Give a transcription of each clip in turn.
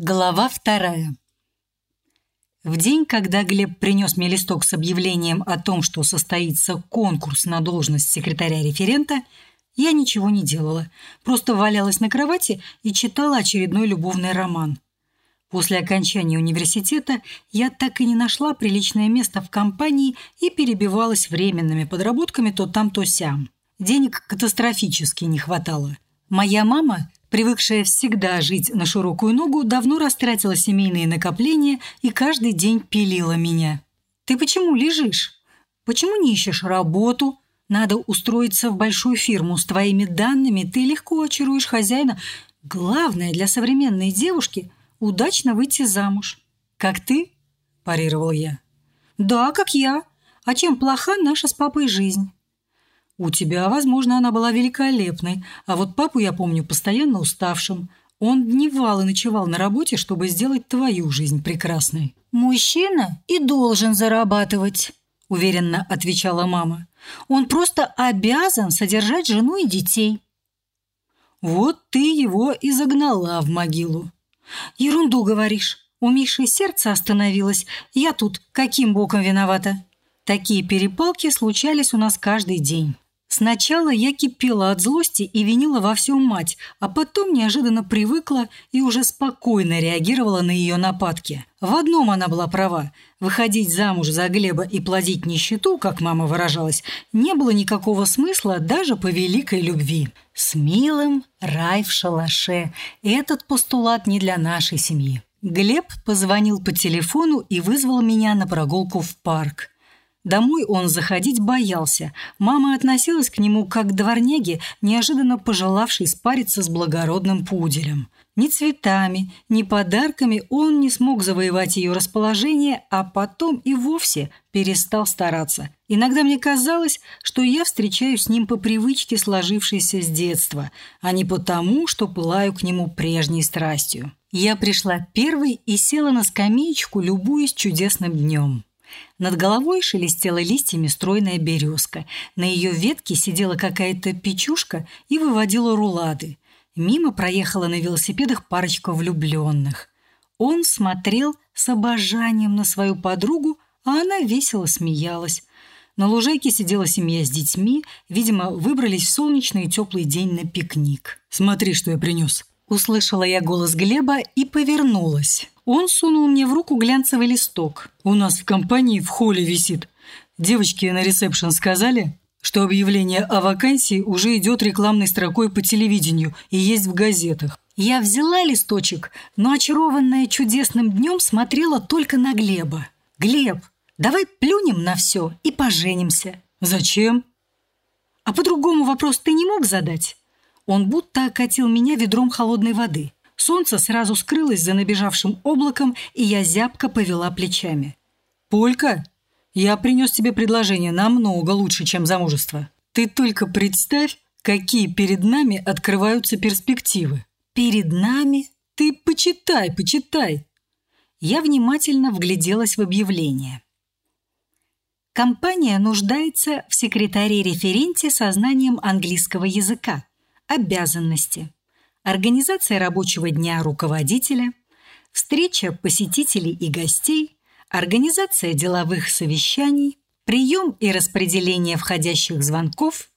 Глава вторая. В день, когда Глеб принес мне листок с объявлением о том, что состоится конкурс на должность секретаря-референта, я ничего не делала, просто валялась на кровати и читала очередной любовный роман. После окончания университета я так и не нашла приличное место в компании и перебивалась временными подработками то там, то сям. Денег катастрофически не хватало. Моя мама привыкшая всегда жить на широкую ногу, давно растратила семейные накопления и каждый день пилила меня. «Ты почему лежишь? Почему не ищешь работу? Надо устроиться в большую фирму. С твоими данными ты легко очаруешь хозяина. Главное для современной девушки – удачно выйти замуж. Как ты?» – парировал я. «Да, как я. А чем плоха наша с папой жизнь?» У тебя, возможно, она была великолепной, а вот папу я помню постоянно уставшим. Он дневал и ночевал на работе, чтобы сделать твою жизнь прекрасной. «Мужчина и должен зарабатывать», – уверенно отвечала мама. «Он просто обязан содержать жену и детей». «Вот ты его и загнала в могилу». «Ерунду говоришь. У Миши сердце остановилось. Я тут каким боком виновата?» Такие перепалки случались у нас каждый день. Сначала я кипела от злости и винила во всем мать, а потом неожиданно привыкла и уже спокойно реагировала на ее нападки. В одном она была права. Выходить замуж за Глеба и плодить нищету, как мама выражалась, не было никакого смысла даже по великой любви. С милым рай в шалаше. Этот постулат не для нашей семьи. Глеб позвонил по телефону и вызвал меня на прогулку в парк. Домой он заходить боялся. Мама относилась к нему как к дворняге, неожиданно пожелавшей спариться с благородным пуделем. Ни цветами, ни подарками он не смог завоевать ее расположение, а потом и вовсе перестал стараться. Иногда мне казалось, что я встречаюсь с ним по привычке, сложившейся с детства, а не потому, что пылаю к нему прежней страстью. Я пришла первой и села на скамеечку, любуясь чудесным днем. Над головой шелестела листьями стройная березка. На ее ветке сидела какая-то печушка и выводила рулады. Мимо проехала на велосипедах парочка влюбленных. Он смотрел с обожанием на свою подругу, а она весело смеялась. На лужайке сидела семья с детьми, видимо, выбрались в солнечный и теплый день на пикник. «Смотри, что я принес!» Услышала я голос Глеба и повернулась. Он сунул мне в руку глянцевый листок. «У нас в компании в холле висит. Девочки на ресепшн сказали, что объявление о вакансии уже идет рекламной строкой по телевидению и есть в газетах. Я взяла листочек, но очарованная чудесным днем смотрела только на Глеба. «Глеб, давай плюнем на все и поженимся». «Зачем?» «А по-другому вопрос ты не мог задать?» Он будто окатил меня ведром холодной воды. Солнце сразу скрылось за набежавшим облаком, и я зябко повела плечами. «Полька, я принес тебе предложение намного лучше, чем замужество. Ты только представь, какие перед нами открываются перспективы». «Перед нами? Ты почитай, почитай!» Я внимательно вгляделась в объявление. Компания нуждается в секретаре-референте со знанием английского языка. Обязанности – организация рабочего дня руководителя, встреча посетителей и гостей, организация деловых совещаний, прием и распределение входящих звонков,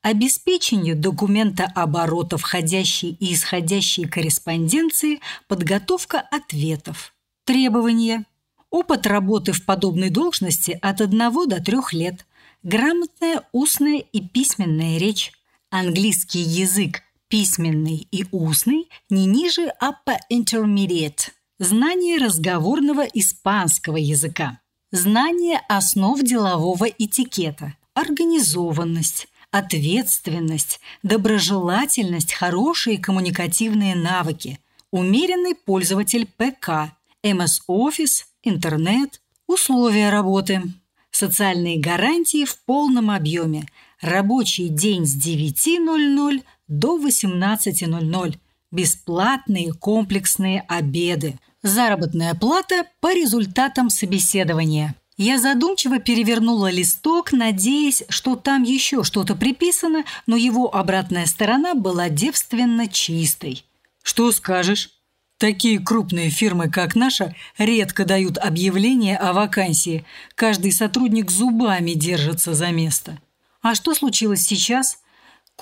обеспечение документа оборота входящей и исходящей корреспонденции, подготовка ответов. Требования. Опыт работы в подобной должности от 1 до 3 лет. Грамотная устная и письменная речь. Английский язык письменный и устный не ниже upper intermediate, знание разговорного испанского языка, знание основ делового этикета, организованность, ответственность, доброжелательность, хорошие коммуникативные навыки, умеренный пользователь ПК, MS Office, интернет, условия работы, социальные гарантии в полном объеме, рабочий день с 9.00 до 18.00. Бесплатные комплексные обеды. Заработная плата по результатам собеседования. Я задумчиво перевернула листок, надеясь, что там еще что-то приписано, но его обратная сторона была девственно чистой. «Что скажешь?» Такие крупные фирмы, как наша, редко дают объявление о вакансии. Каждый сотрудник зубами держится за место. А что случилось сейчас?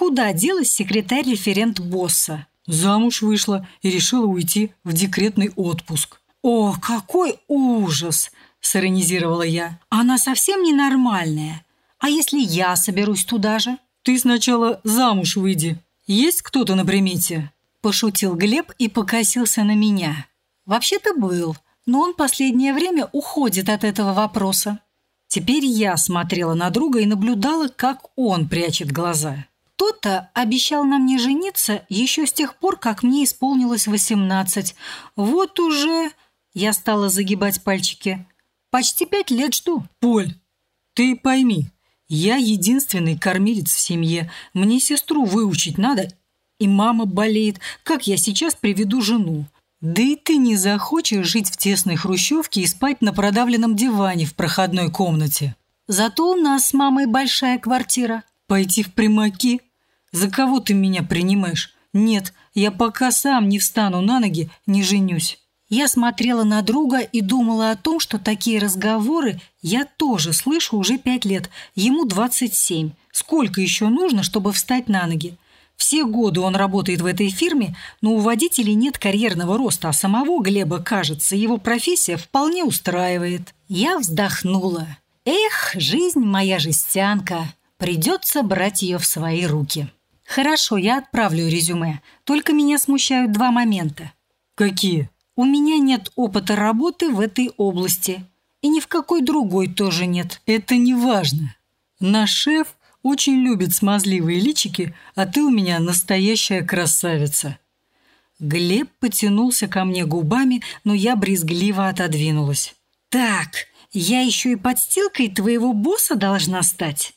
Куда делась секретарь-референт босса? Замуж вышла и решила уйти в декретный отпуск. «О, какой ужас!» – сиронизировала я. «Она совсем ненормальная. А если я соберусь туда же?» «Ты сначала замуж выйди. Есть кто-то на примете?» Пошутил Глеб и покосился на меня. Вообще-то был, но он последнее время уходит от этого вопроса. Теперь я смотрела на друга и наблюдала, как он прячет глаза. Тот-то обещал на мне жениться еще с тех пор, как мне исполнилось восемнадцать. Вот уже... Я стала загибать пальчики. Почти пять лет жду. Поль, ты пойми, я единственный кормилец в семье. Мне сестру выучить надо и мама болеет. Как я сейчас приведу жену? Да и ты не захочешь жить в тесной хрущевке и спать на продавленном диване в проходной комнате. Зато у нас с мамой большая квартира. Пойти в примаки? За кого ты меня принимаешь? Нет, я пока сам не встану на ноги, не женюсь. Я смотрела на друга и думала о том, что такие разговоры я тоже слышу уже пять лет. Ему 27. Сколько еще нужно, чтобы встать на ноги? Все годы он работает в этой фирме, но у водителей нет карьерного роста, а самого Глеба, кажется, его профессия вполне устраивает. Я вздохнула. Эх, жизнь моя жестянка. Придется брать ее в свои руки. Хорошо, я отправлю резюме. Только меня смущают два момента. Какие? У меня нет опыта работы в этой области. И ни в какой другой тоже нет. Это не важно. Наш шеф очень любит смазливые личики, а ты у меня настоящая красавица». Глеб потянулся ко мне губами, но я брезгливо отодвинулась. «Так, я еще и подстилкой твоего босса должна стать?»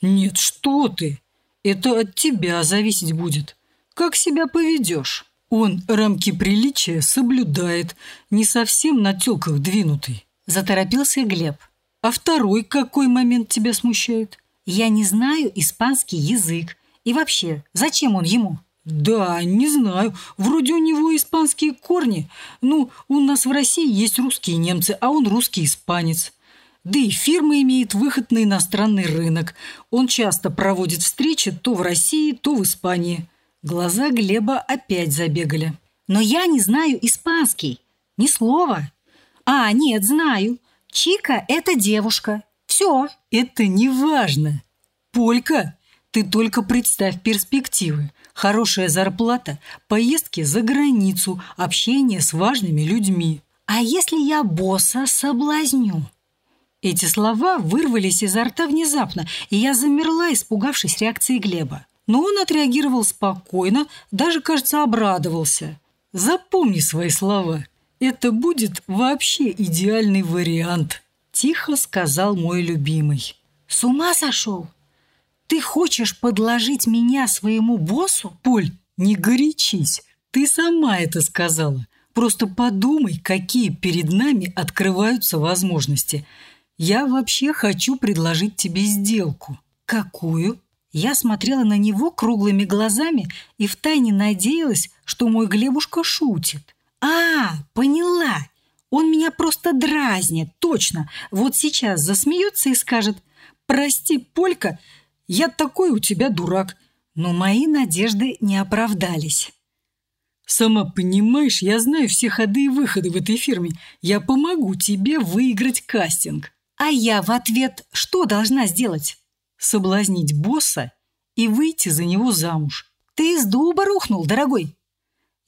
«Нет, что ты! Это от тебя зависеть будет. Как себя поведешь?» Он рамки приличия соблюдает, не совсем на тёлках двинутый. Заторопился Глеб. А второй какой момент тебя смущает? Я не знаю испанский язык. И вообще, зачем он ему? Да, не знаю. Вроде у него испанские корни. Ну, у нас в России есть русские немцы, а он русский испанец. Да и фирма имеет выход на иностранный рынок. Он часто проводит встречи то в России, то в Испании. Глаза Глеба опять забегали. Но я не знаю испанский. Ни слова. А, нет, знаю. Чика – это девушка. Все. Это не важно. Полька, ты только представь перспективы. Хорошая зарплата, поездки за границу, общение с важными людьми. А если я босса соблазню? Эти слова вырвались изо рта внезапно, и я замерла, испугавшись реакции Глеба. Но он отреагировал спокойно, даже, кажется, обрадовался. «Запомни свои слова. Это будет вообще идеальный вариант», – тихо сказал мой любимый. «С ума сошел? Ты хочешь подложить меня своему боссу? Поль, не горячись. Ты сама это сказала. Просто подумай, какие перед нами открываются возможности. Я вообще хочу предложить тебе сделку. Какую? Я смотрела на него круглыми глазами и втайне надеялась, что мой Глебушка шутит. А, поняла. Он меня просто дразнит, точно. Вот сейчас засмеется и скажет «Прости, Полька, я такой у тебя дурак. Но мои надежды не оправдались. Сама понимаешь, я знаю все ходы и выходы в этой фирме. Я помогу тебе выиграть кастинг. А я в ответ что должна сделать? Соблазнить босса и выйти за него замуж. Ты из дуба рухнул, дорогой.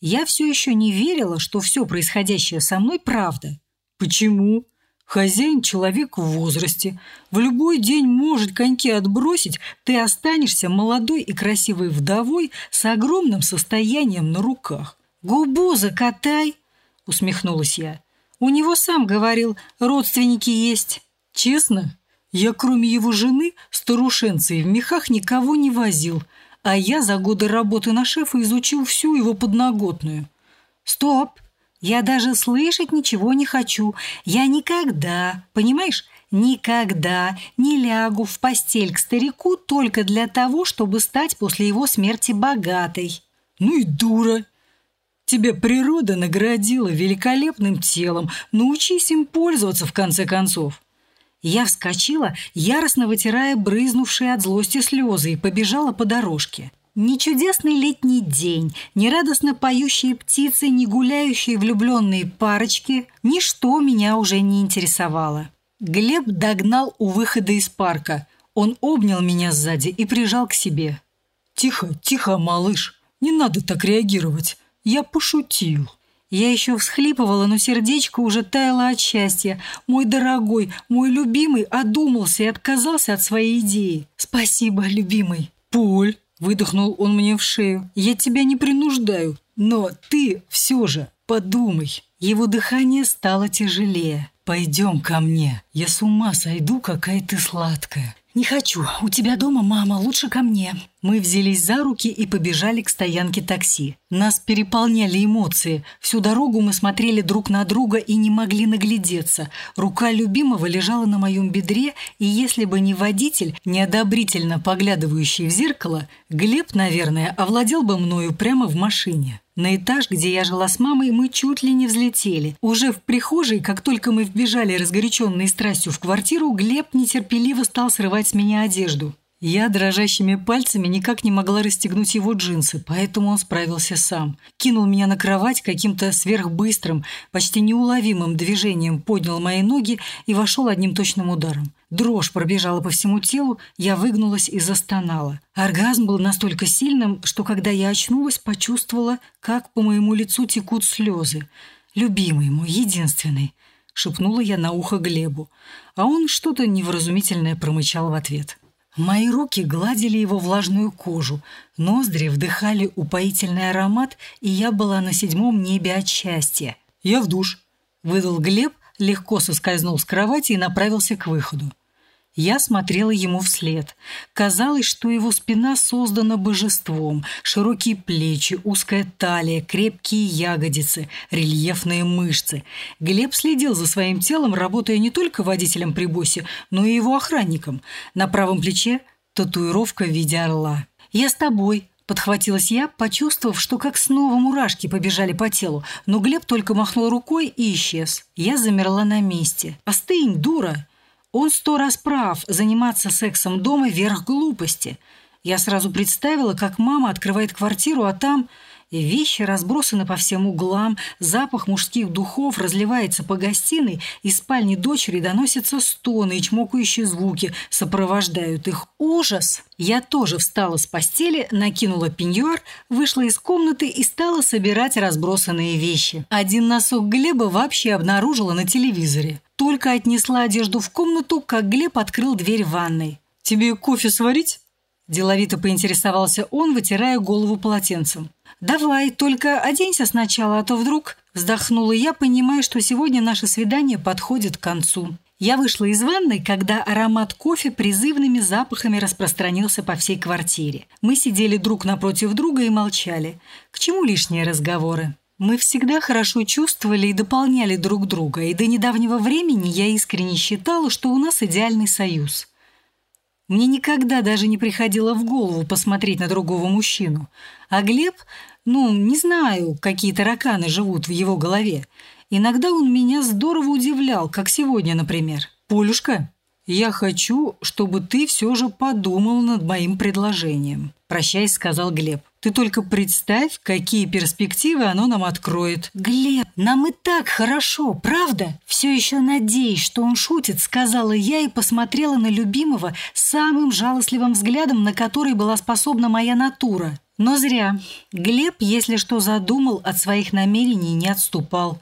Я все еще не верила, что все происходящее со мной правда. Почему? Хозяин – человек в возрасте. В любой день может коньки отбросить, ты останешься молодой и красивой вдовой с огромным состоянием на руках. «Губу закатай!» – усмехнулась я. «У него сам говорил, родственники есть». «Честно, я кроме его жены, старушенцы в мехах никого не возил, а я за годы работы на шефа изучил всю его подноготную». «Стоп!» Я даже слышать ничего не хочу. Я никогда, понимаешь, никогда не лягу в постель к старику только для того, чтобы стать после его смерти богатой. Ну и дура. Тебе природа наградила великолепным телом. Научись им пользоваться, в конце концов». Я вскочила, яростно вытирая брызнувшие от злости слезы, и побежала по дорожке. Ни чудесный летний день, ни радостно поющие птицы, ни гуляющие влюбленные парочки – ничто меня уже не интересовало. Глеб догнал у выхода из парка. Он обнял меня сзади и прижал к себе. «Тихо, тихо, малыш, не надо так реагировать. Я пошутил». Я еще всхлипывала, но сердечко уже таяло от счастья. Мой дорогой, мой любимый одумался и отказался от своей идеи. Спасибо, любимый. Поль, выдохнул он мне в шею, я тебя не принуждаю, но ты все же подумай. Его дыхание стало тяжелее. «Пойдем ко мне. Я с ума сойду, какая ты сладкая. «Не хочу. У тебя дома мама. Лучше ко мне». Мы взялись за руки и побежали к стоянке такси. Нас переполняли эмоции. Всю дорогу мы смотрели друг на друга и не могли наглядеться. Рука любимого лежала на моем бедре, и если бы не водитель, неодобрительно поглядывающий в зеркало, Глеб, наверное, овладел бы мною прямо в машине. На этаж, где я жила с мамой, мы чуть ли не взлетели. Уже в прихожей, как только мы вбежали разгоряченной страстью в квартиру, Глеб нетерпеливо стал срывать с меня одежду. Я дрожащими пальцами никак не могла расстегнуть его джинсы, поэтому он справился сам. Кинул меня на кровать каким-то сверхбыстрым, почти неуловимым движением, поднял мои ноги и вошел одним точным ударом. Дрожь пробежала по всему телу, я выгнулась и застонала. Оргазм был настолько сильным, что когда я очнулась, почувствовала, как по моему лицу текут слезы. «Любимый мой, единственный», — шепнула я на ухо Глебу, а он что-то невразумительное промычал в ответ. Мои руки гладили его влажную кожу, ноздри вдыхали упоительный аромат, и я была на седьмом небе от счастья. «Я в душ», — выдал Глеб, легко соскользнул с кровати и направился к выходу. Я смотрела ему вслед. Казалось, что его спина создана божеством. Широкие плечи, узкая талия, крепкие ягодицы, рельефные мышцы. Глеб следил за своим телом, работая не только водителем при боссе, но и его охранником. На правом плече татуировка в виде орла. «Я с тобой», Подхватилась я, почувствовав, что как снова мурашки побежали по телу, но Глеб только махнул рукой и исчез. Я замерла на месте. «Остынь, дура!» Он сто раз прав, заниматься сексом дома – верх глупости. Я сразу представила, как мама открывает квартиру, а там вещи разбросаны по всем углам, запах мужских духов разливается по гостиной, из спальни дочери доносятся стоны и чмокающие звуки, сопровождают их. Ужас! Я тоже встала с постели, накинула пеньюар, вышла из комнаты и стала собирать разбросанные вещи. Один носок Глеба вообще обнаружила на телевизоре. Только отнесла одежду в комнату, как Глеб открыл дверь ванной. «Тебе кофе сварить?» Деловито поинтересовался он, вытирая голову полотенцем. «Давай, только оденься сначала, а то вдруг...» Вздохнула я, понимая, что сегодня наше свидание подходит к концу. Я вышла из ванной, когда аромат кофе призывными запахами распространился по всей квартире. Мы сидели друг напротив друга и молчали. К чему лишние разговоры? Мы всегда хорошо чувствовали и дополняли друг друга, и до недавнего времени я искренне считала, что у нас идеальный союз. Мне никогда даже не приходило в голову посмотреть на другого мужчину. А Глеб, ну, не знаю, какие тараканы живут в его голове. Иногда он меня здорово удивлял, как сегодня, например. «Полюшка, я хочу, чтобы ты все же подумал над моим предложением», – прощаясь, сказал Глеб. Ты только представь, какие перспективы оно нам откроет. Глеб, нам и так хорошо, правда? Все еще надеюсь, что он шутит, сказала я и посмотрела на любимого самым жалостливым взглядом, на который была способна моя натура. Но зря. Глеб, если что задумал, от своих намерений не отступал.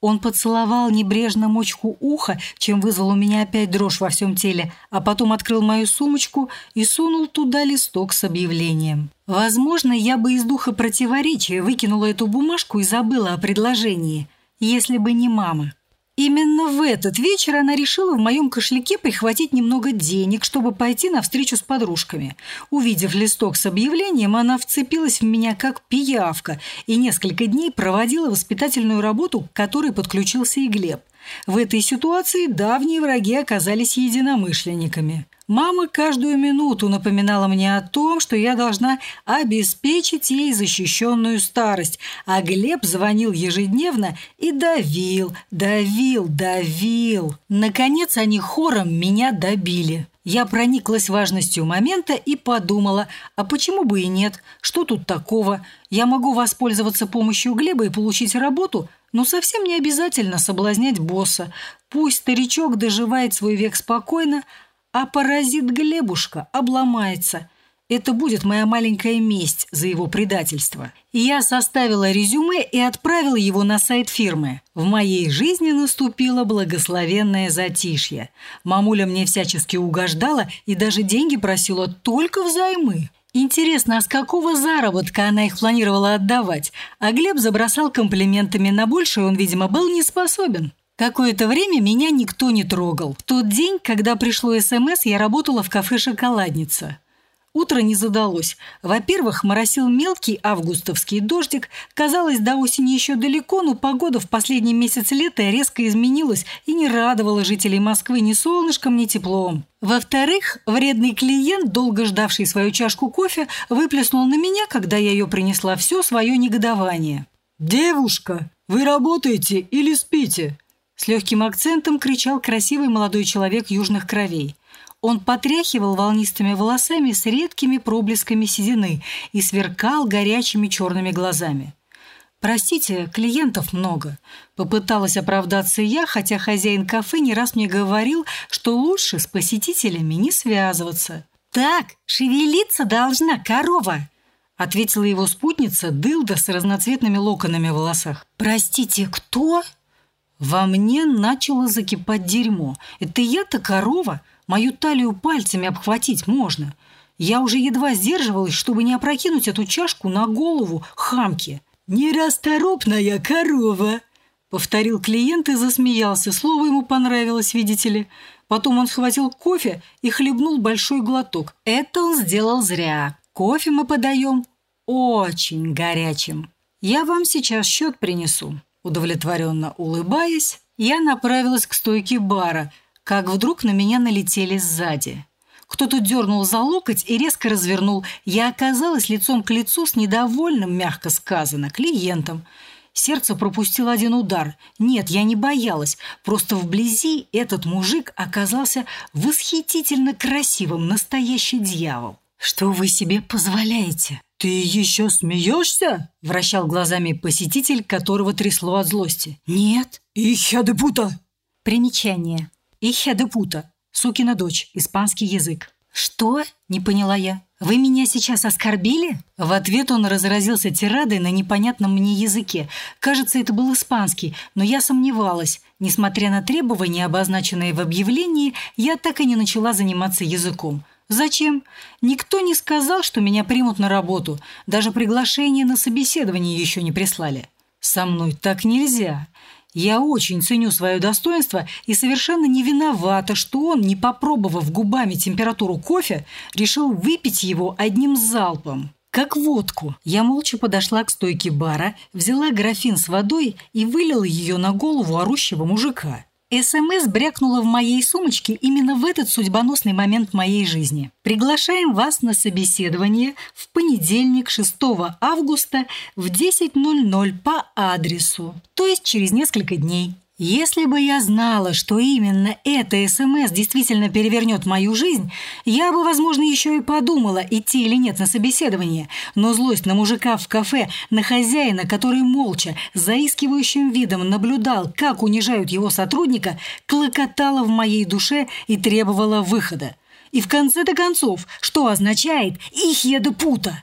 Он поцеловал небрежно мочку уха, чем вызвал у меня опять дрожь во всем теле, а потом открыл мою сумочку и сунул туда листок с объявлением. Возможно, я бы из духа противоречия выкинула эту бумажку и забыла о предложении, если бы не мама. Именно в этот вечер она решила в моем кошельке прихватить немного денег, чтобы пойти на встречу с подружками. Увидев листок с объявлением, она вцепилась в меня как пиявка и несколько дней проводила воспитательную работу, к которой подключился и Глеб. В этой ситуации давние враги оказались единомышленниками. Мама каждую минуту напоминала мне о том, что я должна обеспечить ей защищенную старость, а Глеб звонил ежедневно и давил, давил, давил. Наконец они хором меня добили. Я прониклась важностью момента и подумала, а почему бы и нет? Что тут такого? Я могу воспользоваться помощью Глеба и получить работу, но совсем не обязательно соблазнять босса. Пусть старичок доживает свой век спокойно, а паразит Глебушка обломается. Это будет моя маленькая месть за его предательство. Я составила резюме и отправила его на сайт фирмы. В моей жизни наступило благословенное затишье. Мамуля мне всячески угождала и даже деньги просила только взаймы. Интересно, а с какого заработка она их планировала отдавать? А Глеб забросал комплиментами на большее, он, видимо, был не способен. Какое-то время меня никто не трогал. В тот день, когда пришло СМС, я работала в кафе «Шоколадница». Утро не задалось. Во-первых, моросил мелкий августовский дождик. Казалось, до осени еще далеко, но погода в последний месяц лета резко изменилась и не радовала жителей Москвы ни солнышком, ни теплом. Во-вторых, вредный клиент, долго ждавший свою чашку кофе, выплеснул на меня, когда я ее принесла, все свое негодование. «Девушка, вы работаете или спите?» С легким акцентом кричал красивый молодой человек южных кровей. Он потряхивал волнистыми волосами с редкими проблесками седины и сверкал горячими черными глазами. «Простите, клиентов много». Попыталась оправдаться я, хотя хозяин кафе не раз мне говорил, что лучше с посетителями не связываться. «Так, шевелиться должна корова!» ответила его спутница Дылда с разноцветными локонами в волосах. «Простите, кто?» Во мне начало закипать дерьмо. «Это я-то корова? Мою талию пальцами обхватить можно. Я уже едва сдерживалась, чтобы не опрокинуть эту чашку на голову хамки. «Нерасторопная корова!» Повторил клиент и засмеялся. Слово ему понравилось, видите ли. Потом он схватил кофе и хлебнул большой глоток. Это он сделал зря. Кофе мы подаем очень горячим. Я вам сейчас счет принесу. Удовлетворенно улыбаясь, я направилась к стойке бара – как вдруг на меня налетели сзади. Кто-то дернул за локоть и резко развернул. Я оказалась лицом к лицу с недовольным, мягко сказано, клиентом. Сердце пропустило один удар. Нет, я не боялась. Просто вблизи этот мужик оказался восхитительно красивым, настоящий дьявол. «Что вы себе позволяете?» «Ты еще смеешься?» – вращал глазами посетитель, которого трясло от злости. «Нет». «Ихя де пута!» Примечание. «Ихя де пута, сукина дочь, испанский язык». «Что?» – не поняла я. «Вы меня сейчас оскорбили?» В ответ он разразился тирадой на непонятном мне языке. Кажется, это был испанский, но я сомневалась. Несмотря на требования, обозначенные в объявлении, я так и не начала заниматься языком. Зачем? Никто не сказал, что меня примут на работу. Даже приглашение на собеседование еще не прислали. Со мной так нельзя. Я очень ценю свое достоинство и совершенно не виновата, что он, не попробовав губами температуру кофе, решил выпить его одним залпом. Как водку. Я молча подошла к стойке бара, взяла графин с водой и вылила ее на голову орущего мужика. СМС брякнула в моей сумочке именно в этот судьбоносный момент моей жизни. Приглашаем вас на собеседование в понедельник, 6 августа в 10.00 по адресу, то есть через несколько дней. Если бы я знала, что именно это СМС действительно перевернет мою жизнь, я бы, возможно, еще и подумала, идти или нет на собеседование. Но злость на мужика в кафе, на хозяина, который молча, заискивающим видом наблюдал, как унижают его сотрудника, клокотала в моей душе и требовала выхода. И в конце-то концов, что означает «их еда пута»?